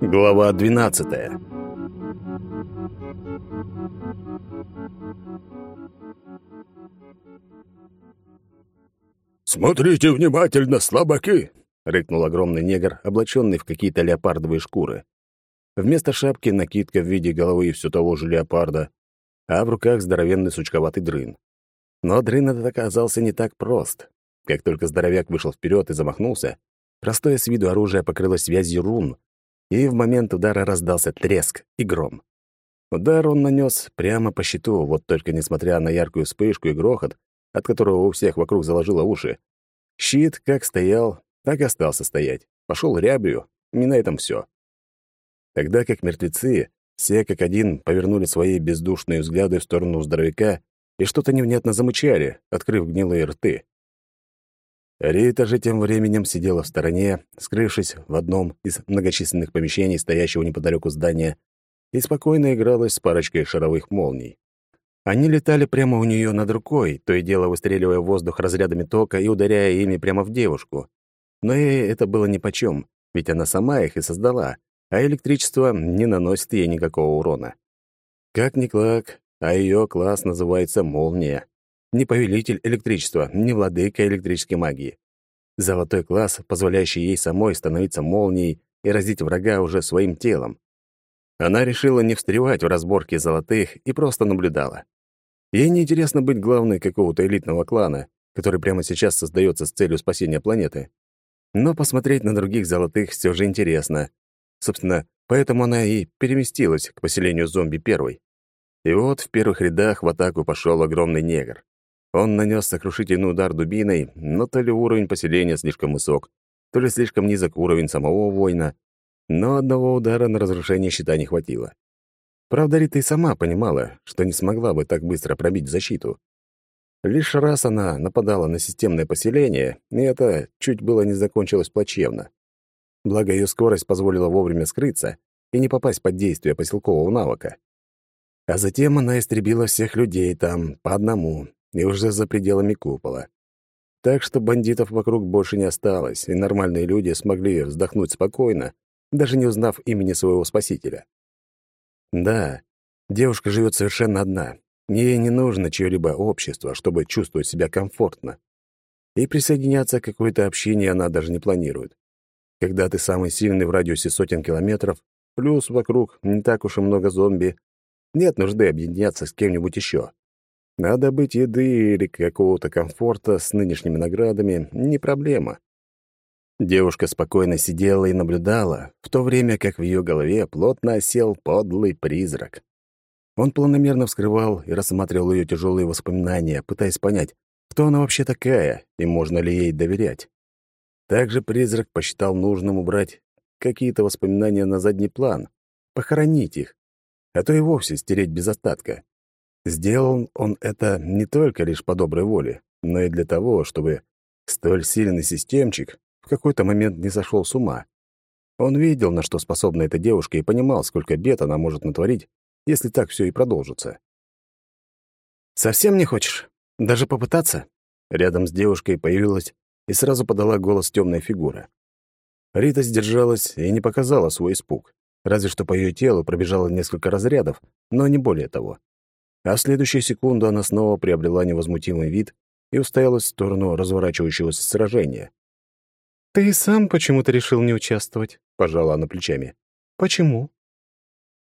Глава 12. «Смотрите внимательно, слабаки!» — рыкнул огромный негр, облаченный в какие-то леопардовые шкуры. Вместо шапки накидка в виде головы все того же леопарда, а в руках здоровенный сучковатый дрын. Но дрын этот оказался не так прост. Как только здоровяк вышел вперед и замахнулся, простое с виду оружие покрылось связью рун, и в момент удара раздался треск и гром. Удар он нанес прямо по щиту, вот только несмотря на яркую вспышку и грохот, от которого у всех вокруг заложило уши, щит как стоял, так и остался стоять. Пошел рябью, и на этом все. Тогда как мертвецы, все как один повернули свои бездушные взгляды в сторону здоровяка и что-то невнятно замычали, открыв гнилые рты. Рита же тем временем сидела в стороне, скрывшись в одном из многочисленных помещений, стоящего неподалеку здания, и спокойно игралась с парочкой шаровых молний. Они летали прямо у нее над рукой, то и дело выстреливая в воздух разрядами тока и ударяя ими прямо в девушку. Но ей это было нипочем, ведь она сама их и создала, а электричество не наносит ей никакого урона. Как ни клак, а ее класс называется «Молния». Не повелитель электричества, не владыка электрической магии. Золотой класс, позволяющий ей самой становиться молнией и разить врага уже своим телом. Она решила не встревать в разборки золотых и просто наблюдала. Ей неинтересно быть главной какого-то элитного клана, который прямо сейчас создается с целью спасения планеты. Но посмотреть на других золотых все же интересно. Собственно, поэтому она и переместилась к поселению зомби первой. И вот в первых рядах в атаку пошел огромный негр. Он нанес сокрушительный удар дубиной, но то ли уровень поселения слишком высок, то ли слишком низок уровень самого воина, но одного удара на разрушение щита не хватило. Правда, Рита и сама понимала, что не смогла бы так быстро пробить защиту. Лишь раз она нападала на системное поселение, и это чуть было не закончилось плачевно. Благо, ее скорость позволила вовремя скрыться и не попасть под действие поселкового навыка. А затем она истребила всех людей там, по одному, и уже за пределами купола. Так что бандитов вокруг больше не осталось, и нормальные люди смогли вздохнуть спокойно, даже не узнав имени своего спасителя. Да, девушка живет совершенно одна. Ей не нужно чье-либо общество, чтобы чувствовать себя комфортно. И присоединяться к какое-то общение она даже не планирует. Когда ты самый сильный в радиусе сотен километров, плюс вокруг не так уж и много зомби, нет нужды объединяться с кем-нибудь еще. Надо быть еды или какого-то комфорта с нынешними наградами — не проблема. Девушка спокойно сидела и наблюдала, в то время как в ее голове плотно осел подлый призрак. Он планомерно вскрывал и рассматривал ее тяжелые воспоминания, пытаясь понять, кто она вообще такая и можно ли ей доверять. Также призрак посчитал нужным убрать какие-то воспоминания на задний план, похоронить их, а то и вовсе стереть без остатка. Сделал он это не только лишь по доброй воле, но и для того, чтобы столь сильный системчик в какой-то момент не сошел с ума. Он видел, на что способна эта девушка, и понимал, сколько бед она может натворить, если так все и продолжится. «Совсем не хочешь? Даже попытаться?» Рядом с девушкой появилась и сразу подала голос темная фигура. Рита сдержалась и не показала свой испуг, разве что по ее телу пробежало несколько разрядов, но не более того а в следующую секунду она снова приобрела невозмутимый вид и устоялась в сторону разворачивающегося сражения. «Ты сам почему-то решил не участвовать», — пожала она плечами. «Почему?»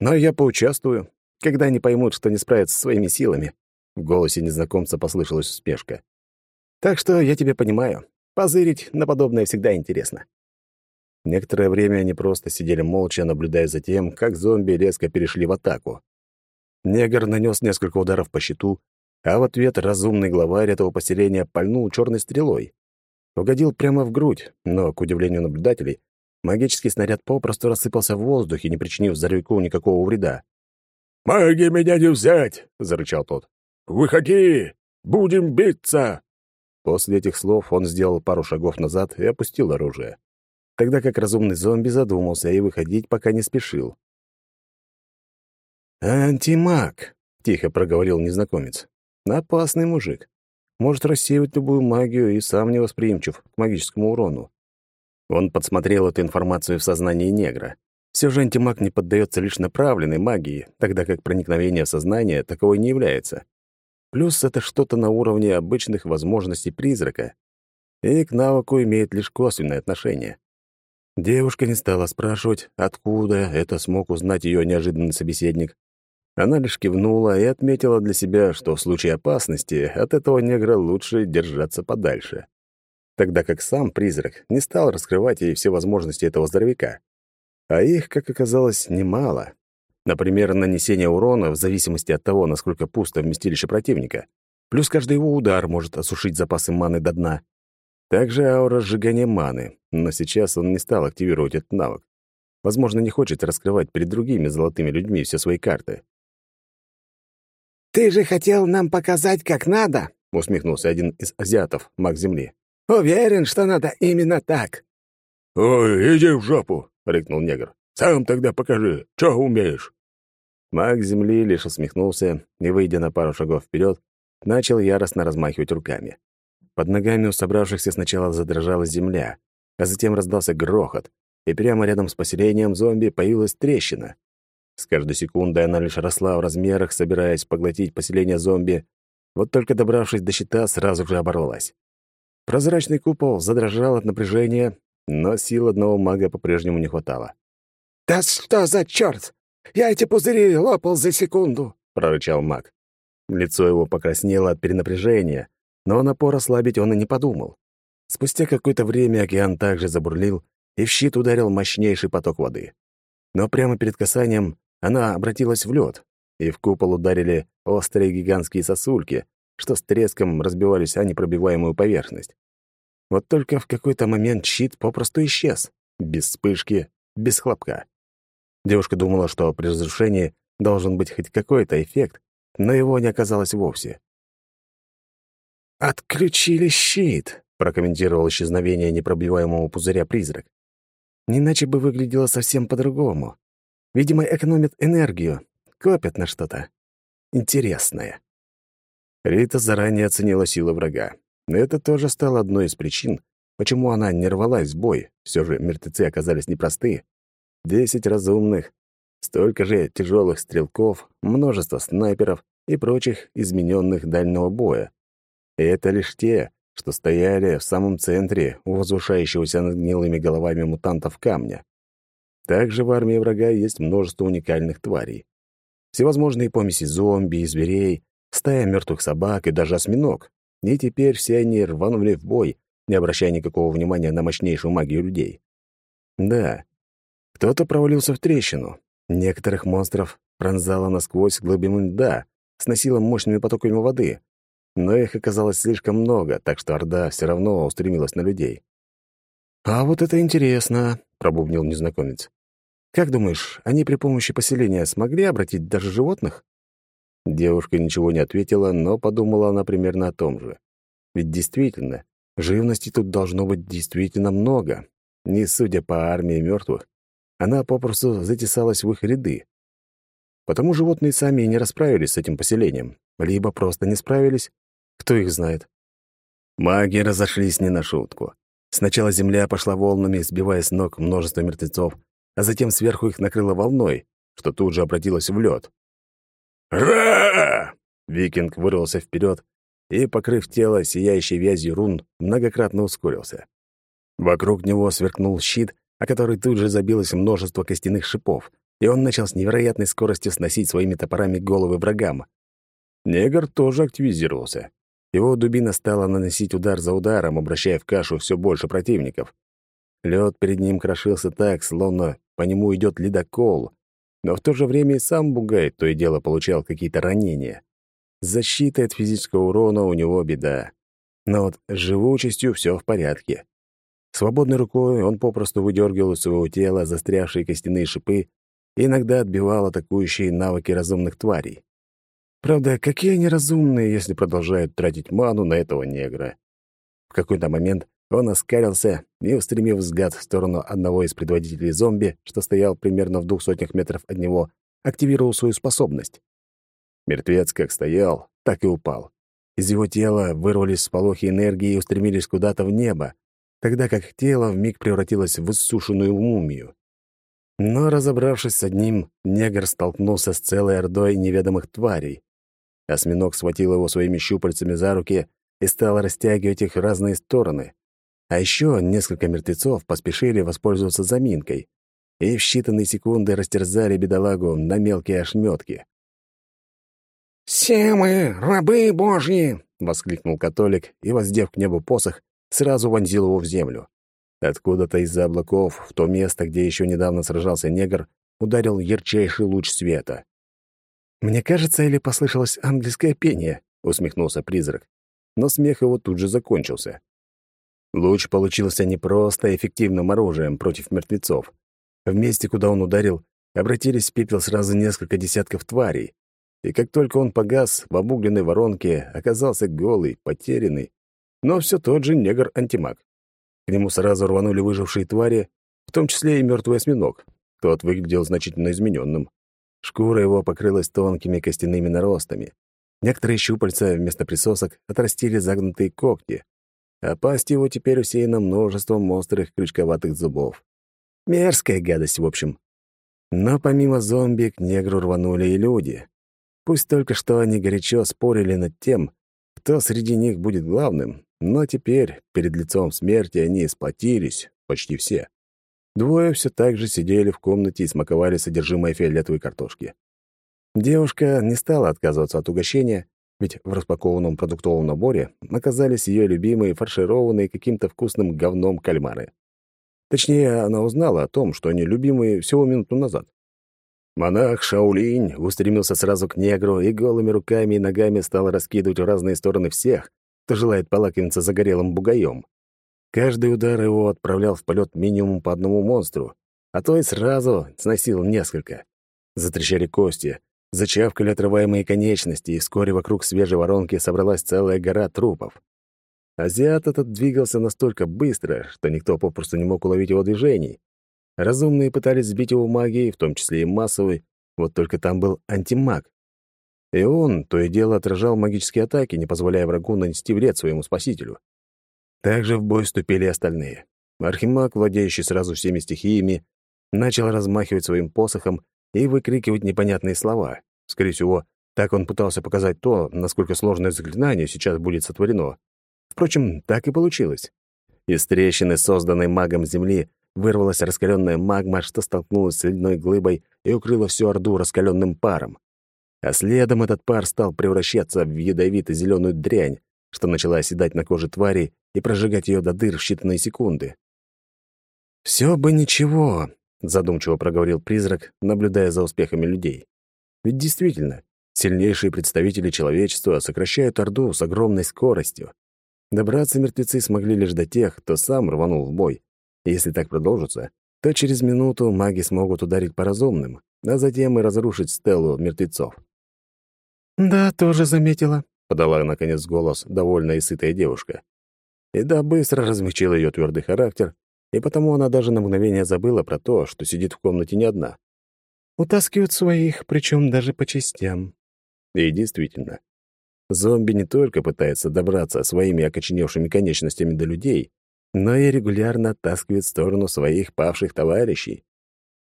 «Но я поучаствую, когда они поймут, что не справятся со своими силами», — в голосе незнакомца послышалась успешка. «Так что я тебя понимаю. Позырить на подобное всегда интересно». Некоторое время они просто сидели молча, наблюдая за тем, как зомби резко перешли в атаку. Негр нанес несколько ударов по щиту, а в ответ разумный главарь этого поселения пальнул черной стрелой. Угодил прямо в грудь, но, к удивлению наблюдателей, магический снаряд попросту рассыпался в воздухе, не причинив здоровяку никакого вреда. «Маги меня не взять!» — зарычал тот. «Выходи! Будем биться!» После этих слов он сделал пару шагов назад и опустил оружие, тогда как разумный зомби задумался и выходить пока не спешил. «Антимаг», — тихо проговорил незнакомец. «Опасный мужик. Может рассеивать любую магию и сам невосприимчив к магическому урону. Он подсмотрел эту информацию в сознании негра. Все же антимаг не поддается лишь направленной магии, тогда как проникновение в сознание таковой не является. Плюс это что-то на уровне обычных возможностей призрака, и к навыку имеет лишь косвенное отношение. Девушка не стала спрашивать, откуда это смог узнать ее неожиданный собеседник. Она лишь кивнула и отметила для себя, что в случае опасности от этого негра лучше держаться подальше. Тогда как сам призрак не стал раскрывать ей все возможности этого здоровяка. А их, как оказалось, немало. Например, нанесение урона в зависимости от того, насколько пусто вместилище противника. Плюс каждый его удар может осушить запасы маны до дна. Также аура сжигания маны, но сейчас он не стал активировать этот навык. Возможно, не хочет раскрывать перед другими золотыми людьми все свои карты. «Ты же хотел нам показать, как надо?» — усмехнулся один из азиатов, маг Земли. «Уверен, что надо именно так». «Ой, иди в жопу!» — рыкнул негр. «Сам тогда покажи, что умеешь». Маг Земли лишь усмехнулся и, выйдя на пару шагов вперед, начал яростно размахивать руками. Под ногами у собравшихся сначала задрожала земля, а затем раздался грохот, и прямо рядом с поселением зомби появилась трещина. С каждой секундой она лишь росла в размерах, собираясь поглотить поселение зомби, вот только добравшись до щита, сразу же оборвалась. Прозрачный купол задрожал от напряжения, но сил одного мага по-прежнему не хватало. «Да что за черт! Я эти пузыри лопал за секунду!» — прорычал маг. Лицо его покраснело от перенапряжения, но напор ослабить он и не подумал. Спустя какое-то время океан также забурлил, и в щит ударил мощнейший поток воды. Но прямо перед касанием она обратилась в лед, и в купол ударили острые гигантские сосульки, что с треском разбивались о непробиваемую поверхность. Вот только в какой-то момент щит попросту исчез, без вспышки, без хлопка. Девушка думала, что при разрушении должен быть хоть какой-то эффект, но его не оказалось вовсе. «Отключили щит», — прокомментировал исчезновение непробиваемого пузыря призрак. «Не иначе бы выглядело совсем по-другому. Видимо, экономят энергию, копят на что-то интересное». Рита заранее оценила силы врага. Но это тоже стало одной из причин, почему она не рвалась в бой. Все же мертвецы оказались непростые. Десять разумных, столько же тяжелых стрелков, множество снайперов и прочих измененных дальнего боя. И это лишь те, что стояли в самом центре у возвышающегося над гнилыми головами мутантов камня. Также в армии врага есть множество уникальных тварей. Всевозможные помеси зомби и зверей, стая мертвых собак и даже осьминог. И теперь все они рванули в бой, не обращая никакого внимания на мощнейшую магию людей. Да, кто-то провалился в трещину. Некоторых монстров пронзало насквозь глубину льда, сносило мощными потоками воды. Но их оказалось слишком много, так что Орда все равно устремилась на людей. «А вот это интересно», — пробубнил незнакомец. «Как думаешь, они при помощи поселения смогли обратить даже животных?» Девушка ничего не ответила, но подумала она примерно о том же. Ведь действительно, живности тут должно быть действительно много. Не судя по армии мертвых, она попросту затесалась в их ряды. Потому животные сами и не расправились с этим поселением, либо просто не справились, кто их знает. Маги разошлись не на шутку. Сначала земля пошла волнами, сбивая с ног множество мертвецов, а затем сверху их накрыло волной, что тут же обратилось в лед. «Ра!» Викинг вырвался вперед и, покрыв тело сияющей вязью рун, многократно ускорился. Вокруг него сверкнул щит, о который тут же забилось множество костяных шипов, и он начал с невероятной скоростью сносить своими топорами головы врагам. Негр тоже активизировался. Его дубина стала наносить удар за ударом, обращая в кашу все больше противников. Лед перед ним крошился так, словно по нему идет ледокол, но в то же время и сам Бугай то и дело получал какие-то ранения. С защитой от физического урона у него беда. Но вот с живучестью все в порядке. Свободной рукой он попросту выдергивал из своего тела застрявшие костяные шипы и иногда отбивал атакующие навыки разумных тварей. Правда, какие они разумные, если продолжают тратить ману на этого негра. В какой-то момент он оскалился и, устремив взгляд в сторону одного из предводителей зомби, что стоял примерно в двух сотнях метров от него, активировал свою способность. Мертвец как стоял, так и упал. Из его тела вырвались сполохи энергии и устремились куда-то в небо. тогда как тело вмиг превратилось в иссушенную мумию. Но, разобравшись с одним, негр столкнулся с целой ордой неведомых тварей. Осьминог схватил его своими щупальцами за руки и стал растягивать их в разные стороны. А еще несколько мертвецов поспешили воспользоваться заминкой и в считанные секунды растерзали бедолагу на мелкие ошметки. «Все мы рабы Божьи!» — воскликнул католик и, воздев к небу посох, сразу вонзил его в землю. Откуда-то из-за облаков, в то место, где еще недавно сражался негр, ударил ярчайший луч света. «Мне кажется, или послышалось английское пение?» — усмехнулся призрак. Но смех его тут же закончился. Луч получился не просто эффективным оружием против мертвецов. В месте, куда он ударил, обратились в пепел сразу несколько десятков тварей. И как только он погас, в обугленной воронке оказался голый, потерянный, но все тот же негр-антимаг. К нему сразу рванули выжившие твари, в том числе и мертвый осьминог. Тот выглядел значительно измененным. Шкура его покрылась тонкими костяными наростами. Некоторые щупальца вместо присосок отрастили загнутые когти, а пасть его теперь усеяна множеством острых крючковатых зубов. Мерзкая гадость, в общем. Но помимо зомби к негру рванули и люди. Пусть только что они горячо спорили над тем, кто среди них будет главным, но теперь, перед лицом смерти, они сплотились, почти все. Двое все так же сидели в комнате и смаковали содержимое фиолетовой картошки. Девушка не стала отказываться от угощения, ведь в распакованном продуктовом наборе оказались ее любимые фаршированные каким-то вкусным говном кальмары. Точнее, она узнала о том, что они любимые всего минуту назад. Монах Шаулинь устремился сразу к негру и голыми руками и ногами стал раскидывать в разные стороны всех, кто желает полакомиться загорелым бугаем. Каждый удар его отправлял в полет минимум по одному монстру, а то и сразу сносил несколько. Затрещали кости, зачавкали отрываемые конечности, и вскоре вокруг свежей воронки собралась целая гора трупов. Азиат этот двигался настолько быстро, что никто попросту не мог уловить его движений. Разумные пытались сбить его магией, в том числе и массовой, вот только там был антимаг. И он то и дело отражал магические атаки, не позволяя врагу нанести вред своему спасителю. Также в бой вступили остальные. Архимаг, владеющий сразу всеми стихиями, начал размахивать своим посохом и выкрикивать непонятные слова. Скорее всего, так он пытался показать то, насколько сложное заклинание сейчас будет сотворено. Впрочем, так и получилось. Из трещины, созданной магом Земли, вырвалась раскаленная магма, что столкнулась с ледяной глыбой и укрыла всю Орду раскаленным паром. А следом этот пар стал превращаться в ядовито-зеленую дрянь, что начала оседать на коже твари и прожигать ее до дыр в считанные секунды. «Все бы ничего», — задумчиво проговорил призрак, наблюдая за успехами людей. «Ведь действительно, сильнейшие представители человечества сокращают Орду с огромной скоростью. Добраться мертвецы смогли лишь до тех, кто сам рванул в бой. Если так продолжится, то через минуту маги смогут ударить по разумным, а затем и разрушить стелу мертвецов. «Да, тоже заметила», — подала, наконец, голос довольная и сытая девушка. И да, быстро размягчила ее твердый характер, и потому она даже на мгновение забыла про то, что сидит в комнате не одна. «Утаскивают своих, причем даже по частям». И действительно, Зомби не только пытается добраться своими окоченевшими конечностями до людей, но и регулярно оттаскивает в сторону своих павших товарищей.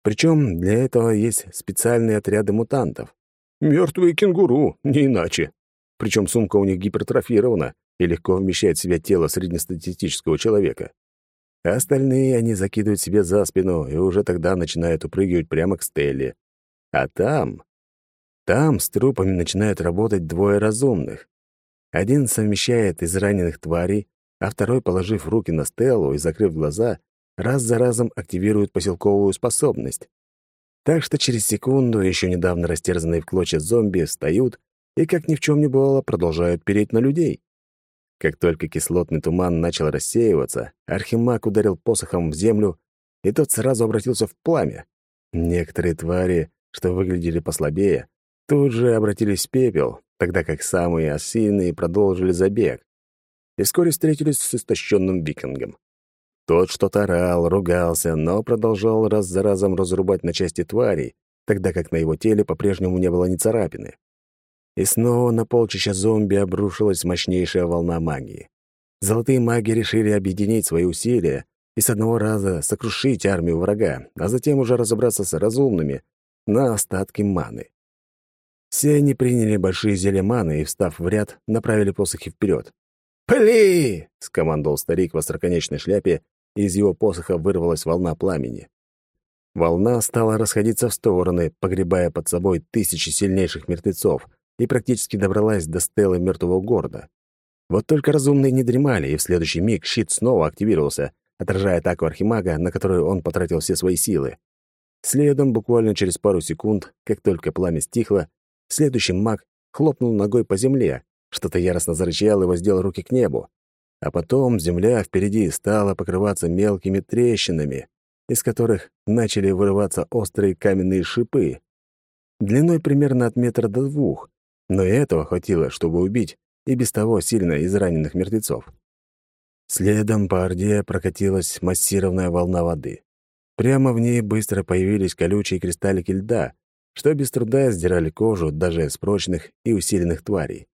Причем для этого есть специальные отряды мутантов. Мертвые кенгуру, не иначе. Причем сумка у них гипертрофирована и легко вмещает в себя тело среднестатистического человека. А остальные они закидывают себе за спину и уже тогда начинают упрыгивать прямо к Стелле. А там... Там с трупами начинают работать двое разумных. Один совмещает из раненых тварей, а второй, положив руки на стелу и закрыв глаза, раз за разом активирует поселковую способность. Так что через секунду еще недавно растерзанные в клочья зомби встают и, как ни в чем не бывало, продолжают переть на людей. Как только кислотный туман начал рассеиваться, Архимаг ударил посохом в землю, и тот сразу обратился в пламя. Некоторые твари, что выглядели послабее, тут же обратились в пепел, тогда как самые осиные продолжили забег. И вскоре встретились с истощенным викингом. Тот что-то орал, ругался, но продолжал раз за разом разрубать на части тварей, тогда как на его теле по-прежнему не было ни царапины. И снова на полчища зомби обрушилась мощнейшая волна магии. Золотые маги решили объединить свои усилия и с одного раза сокрушить армию врага, а затем уже разобраться с разумными на остатки маны. Все они приняли большие зелья маны и, встав в ряд, направили посохи вперед. «Пли!» — скомандовал старик в остроконечной шляпе, и из его посоха вырвалась волна пламени. Волна стала расходиться в стороны, погребая под собой тысячи сильнейших мертвецов, и практически добралась до стелы мертвого города. Вот только разумные не дремали, и в следующий миг щит снова активировался, отражая атаку архимага, на которую он потратил все свои силы. Следом, буквально через пару секунд, как только пламя стихло, следующий маг хлопнул ногой по земле, что-то яростно зарычал и воздел руки к небу. А потом земля впереди стала покрываться мелкими трещинами, из которых начали вырываться острые каменные шипы. Длиной примерно от метра до двух, но и этого хватило, чтобы убить и без того сильно израненных мертвецов. Следом по Орде прокатилась массированная волна воды. Прямо в ней быстро появились колючие кристаллики льда, что без труда сдирали кожу даже с прочных и усиленных тварей.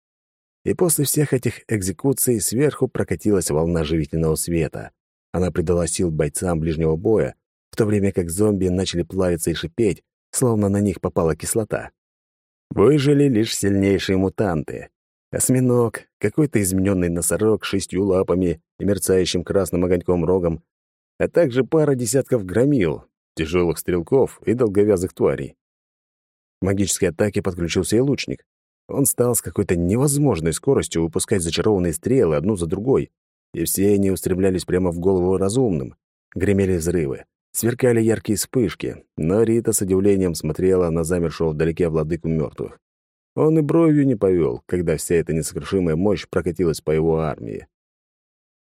И после всех этих экзекуций сверху прокатилась волна живительного света. Она придала сил бойцам ближнего боя, в то время как зомби начали плавиться и шипеть, словно на них попала кислота. Выжили лишь сильнейшие мутанты. Осьминог, какой-то измененный носорог с шестью лапами и мерцающим красным огоньком рогом, а также пара десятков громил, тяжелых стрелков и долговязых тварей. К магической атаке подключился и лучник. Он стал с какой-то невозможной скоростью выпускать зачарованные стрелы одну за другой, и все они устремлялись прямо в голову разумным. Гремели взрывы, сверкали яркие вспышки, но Рита с удивлением смотрела на замершего вдалеке владыку мертвых. Он и бровью не повел, когда вся эта несокрушимая мощь прокатилась по его армии.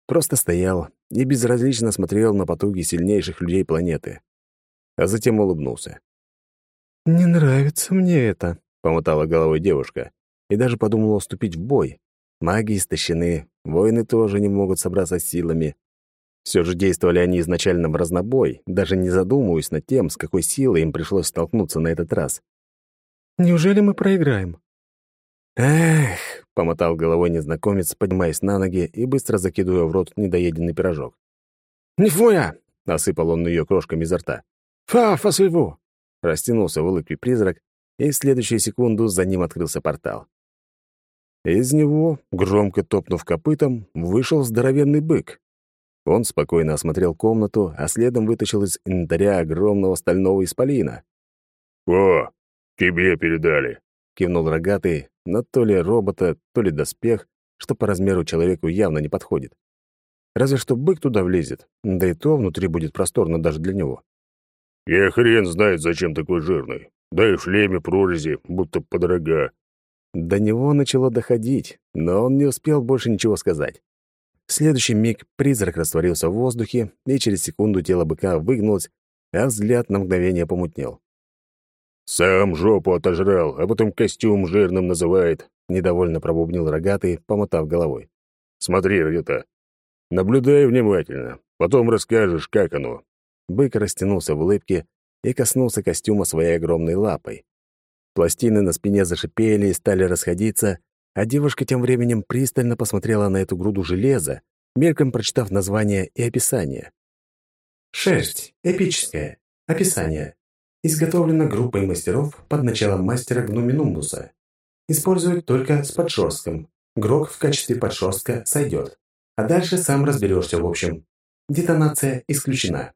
Просто стоял и безразлично смотрел на потуги сильнейших людей планеты. А затем улыбнулся. «Не нравится мне это», — помотала головой девушка, и даже подумала вступить в бой. Маги истощены, воины тоже не могут собраться с силами. Все же действовали они изначально в разнобой, даже не задумываясь над тем, с какой силой им пришлось столкнуться на этот раз. «Неужели мы проиграем?» «Эх!» — помотал головой незнакомец, поднимаясь на ноги и быстро закидывая в рот недоеденный пирожок. «Нифуя!» — осыпал он ее крошками изо рта. «Фа, фа своего!» — растянулся в улыбке призрак, и в следующую секунду за ним открылся портал. Из него, громко топнув копытом, вышел здоровенный бык. Он спокойно осмотрел комнату, а следом вытащил из инвентаря огромного стального исполина. «О, тебе передали!» — кивнул рогатый, но то ли робота, то ли доспех, что по размеру человеку явно не подходит. Разве что бык туда влезет, да и то внутри будет просторно даже для него. «Я хрен знает, зачем такой жирный. Да и в шлеме прорези, будто подорога». До него начало доходить, но он не успел больше ничего сказать. В следующий миг призрак растворился в воздухе, и через секунду тело быка выгнулось, а взгляд на мгновение помутнел. «Сам жопу отожрал, а потом костюм жирным называет», — недовольно пробубнил рогатый, помотав головой. «Смотри, это. Наблюдай внимательно. Потом расскажешь, как оно». Бык растянулся в улыбке и коснулся костюма своей огромной лапой. Пластины на спине зашипели и стали расходиться, а девушка тем временем пристально посмотрела на эту груду железа, мельком прочитав название и описание. Шерсть. Эпическая. Описание. Изготовлена группой мастеров под началом мастера Гнуминумбуса. Используют только с подшерстком. Грок в качестве подшерстка сойдет. А дальше сам разберешься в общем. Детонация исключена.